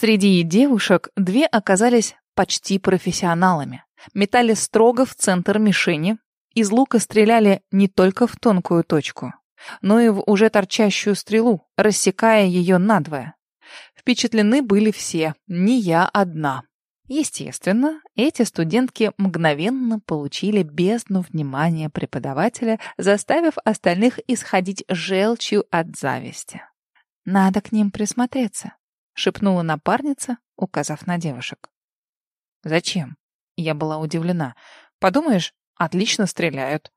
Среди девушек две оказались почти профессионалами. Метали строго в центр мишени, из лука стреляли не только в тонкую точку, но и в уже торчащую стрелу, рассекая ее надвое. Впечатлены были все, не я одна. Естественно, эти студентки мгновенно получили бездну внимания преподавателя, заставив остальных исходить желчью от зависти. «Надо к ним присмотреться», — шепнула напарница, указав на девушек. «Зачем?» — я была удивлена. «Подумаешь, отлично стреляют.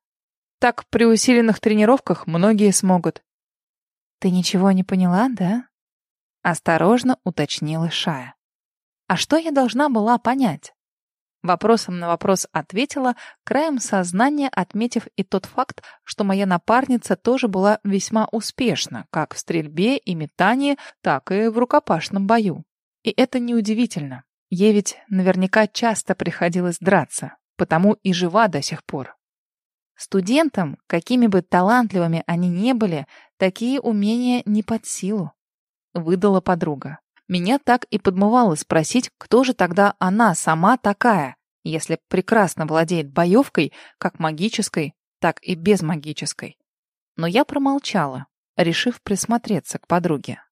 Так при усиленных тренировках многие смогут». «Ты ничего не поняла, да?» — осторожно уточнила Шая. А что я должна была понять? Вопросом на вопрос ответила, краем сознания отметив и тот факт, что моя напарница тоже была весьма успешна как в стрельбе и метании, так и в рукопашном бою. И это неудивительно. Ей ведь наверняка часто приходилось драться, потому и жива до сих пор. Студентам, какими бы талантливыми они не были, такие умения не под силу, выдала подруга. Меня так и подмывало спросить, кто же тогда она сама такая, если прекрасно владеет боевкой, как магической, так и безмагической. Но я промолчала, решив присмотреться к подруге.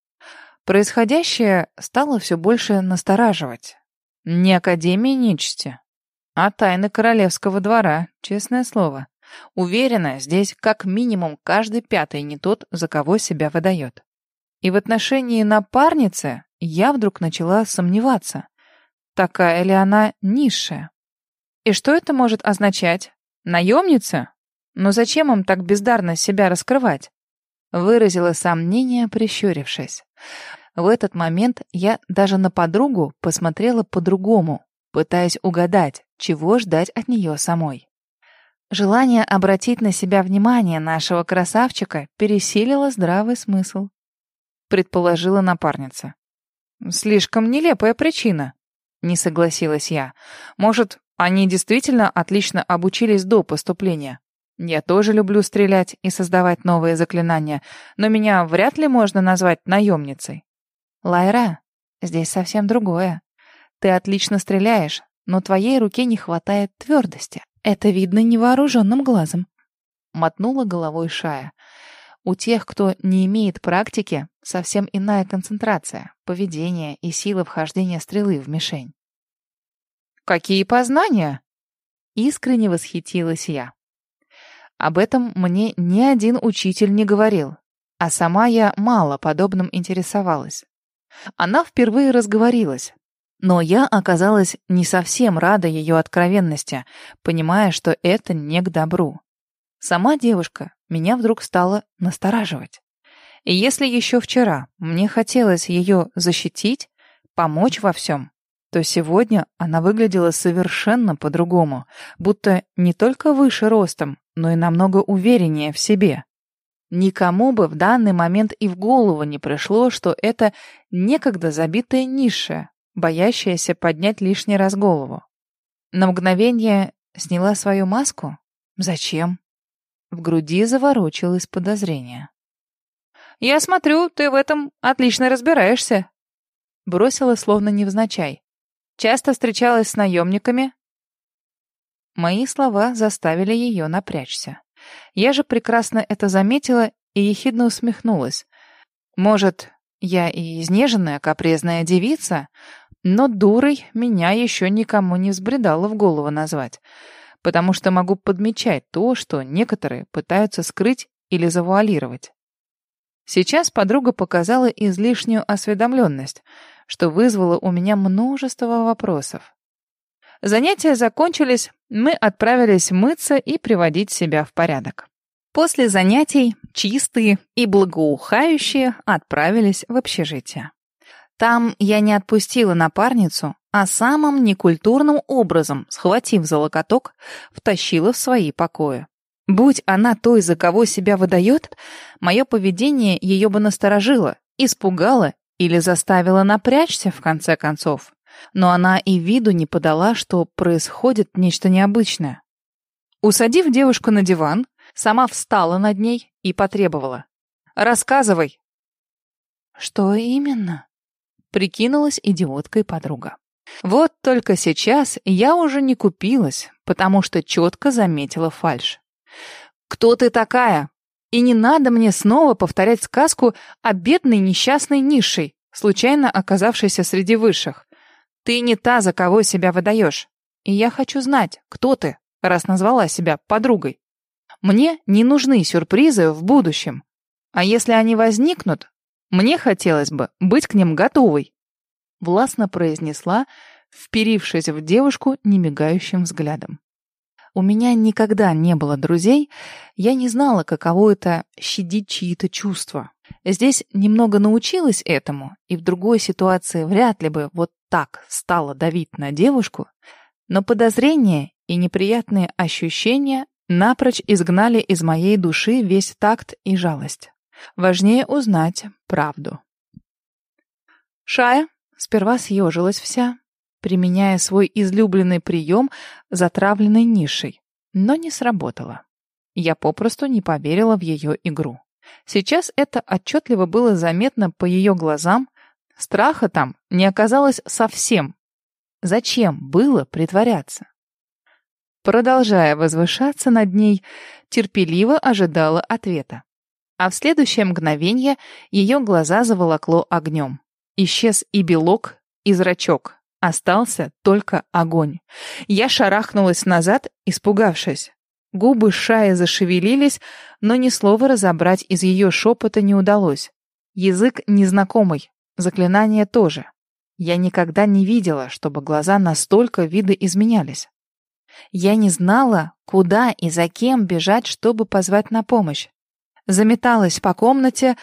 Происходящее стало все больше настораживать. Не Академия нечисти, а тайны королевского двора, честное слово. Уверена, здесь как минимум каждый пятый не тот, за кого себя выдает. И в отношении напарницы я вдруг начала сомневаться. Такая ли она низшая? И что это может означать? Наемница? Но зачем им так бездарно себя раскрывать? Выразила сомнение, прищурившись. В этот момент я даже на подругу посмотрела по-другому, пытаясь угадать, чего ждать от нее самой. Желание обратить на себя внимание нашего красавчика пересилило здравый смысл. Предположила напарница. Слишком нелепая причина. Не согласилась я. Может, они действительно отлично обучились до поступления. Я тоже люблю стрелять и создавать новые заклинания, но меня вряд ли можно назвать наемницей. Лайра, здесь совсем другое. Ты отлично стреляешь, но твоей руке не хватает твердости. Это видно невооруженным глазом. Мотнула головой Шая. У тех, кто не имеет практики, совсем иная концентрация, поведение и сила вхождения стрелы в мишень. «Какие познания!» Искренне восхитилась я. Об этом мне ни один учитель не говорил, а сама я мало подобным интересовалась. Она впервые разговорилась, но я оказалась не совсем рада ее откровенности, понимая, что это не к добру. Сама девушка меня вдруг стала настораживать. И если еще вчера мне хотелось ее защитить, помочь во всем, то сегодня она выглядела совершенно по-другому, будто не только выше ростом, но и намного увереннее в себе. Никому бы в данный момент и в голову не пришло, что это некогда забитая ниша, боящаяся поднять лишний раз голову. На мгновение сняла свою маску? Зачем? В груди заворочилось подозрение. «Я смотрю, ты в этом отлично разбираешься», — бросила словно невзначай. «Часто встречалась с наемниками?» Мои слова заставили ее напрячься. Я же прекрасно это заметила и ехидно усмехнулась. Может, я и изнеженная капризная девица, но дурой меня еще никому не взбредало в голову назвать потому что могу подмечать то, что некоторые пытаются скрыть или завуалировать. Сейчас подруга показала излишнюю осведомленность, что вызвало у меня множество вопросов. Занятия закончились, мы отправились мыться и приводить себя в порядок. После занятий, чистые и благоухающие, отправились в общежитие. Там я не отпустила напарницу, а самым некультурным образом, схватив за локоток, втащила в свои покои. Будь она той, за кого себя выдает, мое поведение ее бы насторожило, испугало или заставило напрячься, в конце концов. Но она и виду не подала, что происходит нечто необычное. Усадив девушку на диван, сама встала над ней и потребовала. «Рассказывай». «Что именно?» Прикинулась идиоткой подруга. Вот только сейчас я уже не купилась, потому что четко заметила фальшь. «Кто ты такая? И не надо мне снова повторять сказку о бедной несчастной низшей, случайно оказавшейся среди высших. Ты не та, за кого себя выдаешь. И я хочу знать, кто ты, раз назвала себя подругой. Мне не нужны сюрпризы в будущем. А если они возникнут, мне хотелось бы быть к ним готовой. Властно произнесла, вперившись в девушку немигающим взглядом. У меня никогда не было друзей, я не знала, каково это щадить чьи-то чувства. Здесь немного научилась этому, и в другой ситуации вряд ли бы вот так стала давить на девушку, но подозрения и неприятные ощущения напрочь изгнали из моей души весь такт и жалость. Важнее узнать правду. Шая сперва съежилась вся, применяя свой излюбленный прием затравленной нишей, но не сработало. Я попросту не поверила в ее игру. Сейчас это отчетливо было заметно по ее глазам, страха там не оказалось совсем. Зачем было притворяться? Продолжая возвышаться над ней, терпеливо ожидала ответа. А в следующее мгновение ее глаза заволокло огнем. Исчез и белок, и зрачок. Остался только огонь. Я шарахнулась назад, испугавшись. Губы Шая зашевелились, но ни слова разобрать из ее шепота не удалось. Язык незнакомый, заклинание тоже. Я никогда не видела, чтобы глаза настолько видоизменялись. Я не знала, куда и за кем бежать, чтобы позвать на помощь. Заметалась по комнате,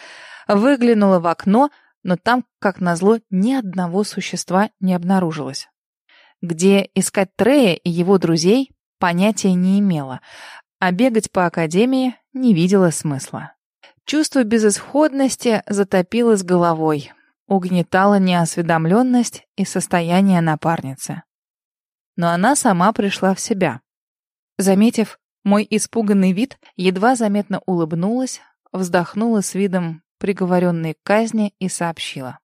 выглянула в окно — но там, как назло, ни одного существа не обнаружилось. Где искать Трея и его друзей, понятия не имела, а бегать по академии не видела смысла. Чувство безысходности затопило с головой, угнетало неосведомленность и состояние напарницы. Но она сама пришла в себя. Заметив мой испуганный вид, едва заметно улыбнулась, вздохнула с видом приговоренной к казни, и сообщила.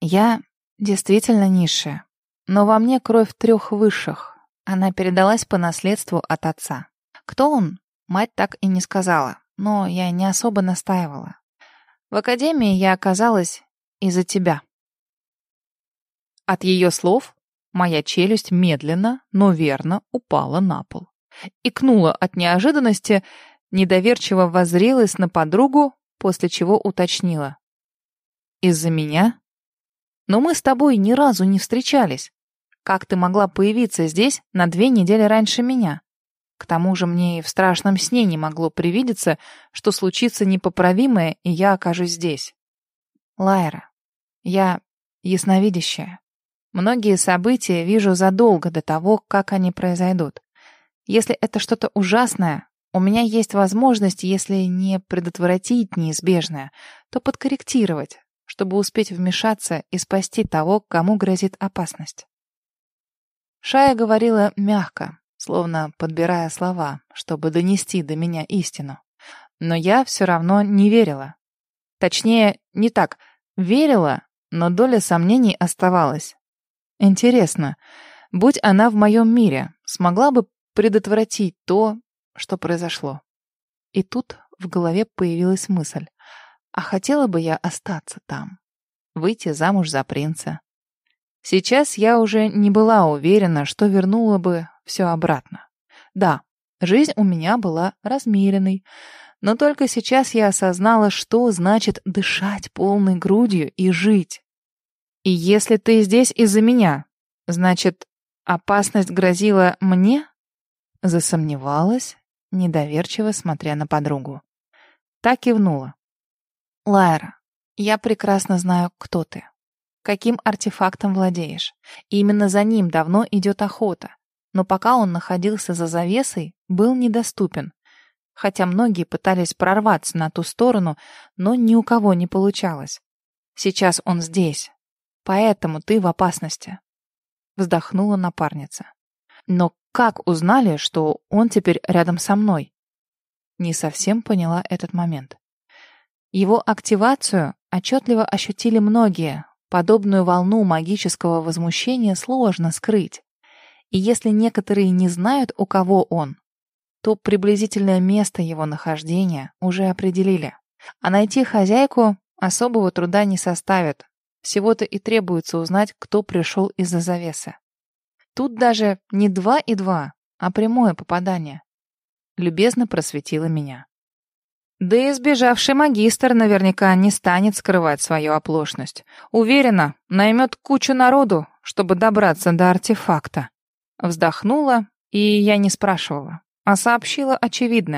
«Я действительно низшая, но во мне кровь трех высших. Она передалась по наследству от отца. Кто он, мать так и не сказала, но я не особо настаивала. В академии я оказалась из-за тебя». От ее слов моя челюсть медленно, но верно упала на пол. Икнула от неожиданности, недоверчиво воззрелась на подругу, после чего уточнила. «Из-за меня? Но мы с тобой ни разу не встречались. Как ты могла появиться здесь на две недели раньше меня? К тому же мне и в страшном сне не могло привидеться, что случится непоправимое, и я окажусь здесь. Лайра, я ясновидящая. Многие события вижу задолго до того, как они произойдут. Если это что-то ужасное, у меня есть возможность, если не предотвратить неизбежное, то подкорректировать, чтобы успеть вмешаться и спасти того, кому грозит опасность. Шая говорила мягко, словно подбирая слова, чтобы донести до меня истину. Но я все равно не верила. Точнее, не так. Верила, но доля сомнений оставалась. Интересно, будь она в моем мире, смогла бы предотвратить то, что произошло. И тут в голове появилась мысль. А хотела бы я остаться там, выйти замуж за принца. Сейчас я уже не была уверена, что вернула бы все обратно. Да, жизнь у меня была размеренной, но только сейчас я осознала, что значит дышать полной грудью и жить. И если ты здесь из-за меня, значит, опасность грозила мне? Засомневалась недоверчиво смотря на подругу. Так кивнула. «Лайра, я прекрасно знаю, кто ты. Каким артефактом владеешь. И именно за ним давно идет охота. Но пока он находился за завесой, был недоступен. Хотя многие пытались прорваться на ту сторону, но ни у кого не получалось. Сейчас он здесь. Поэтому ты в опасности. Вздохнула напарница. Но как узнали, что он теперь рядом со мной? Не совсем поняла этот момент. Его активацию отчетливо ощутили многие, Подобную волну магического возмущения сложно скрыть. И если некоторые не знают, у кого он, то приблизительное место его нахождения уже определили. А найти хозяйку особого труда не составит. Всего-то и требуется узнать, кто пришел из-за завесы. Тут даже не два и два, а прямое попадание. Любезно просветила меня. Да и сбежавший магистр наверняка не станет скрывать свою оплошность. Уверена, наймет кучу народу, чтобы добраться до артефакта. Вздохнула, и я не спрашивала, а сообщила очевидное.